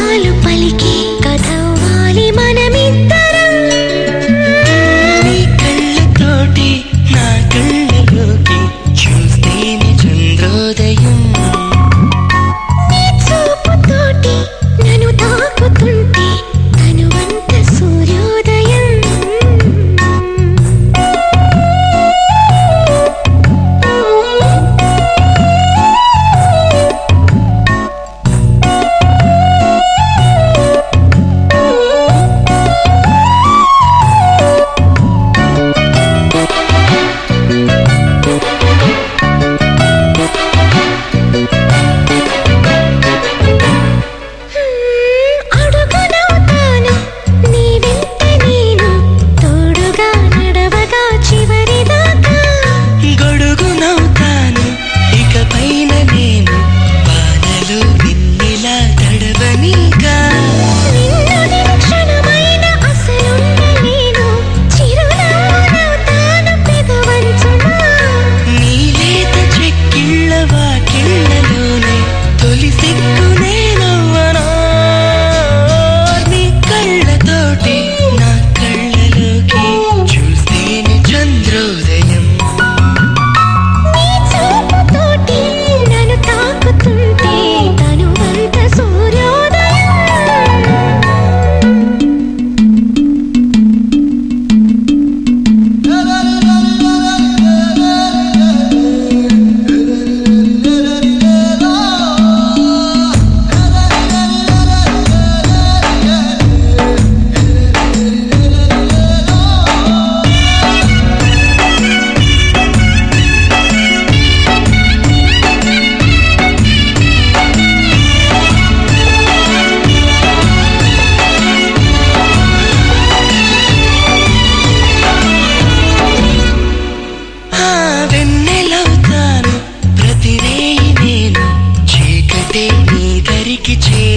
పదాలు పలికి కదవ్వాలి మనమిద్దరం. నీ కళ్ళతోటి నా కళ్ళలోకి నీదరికి చే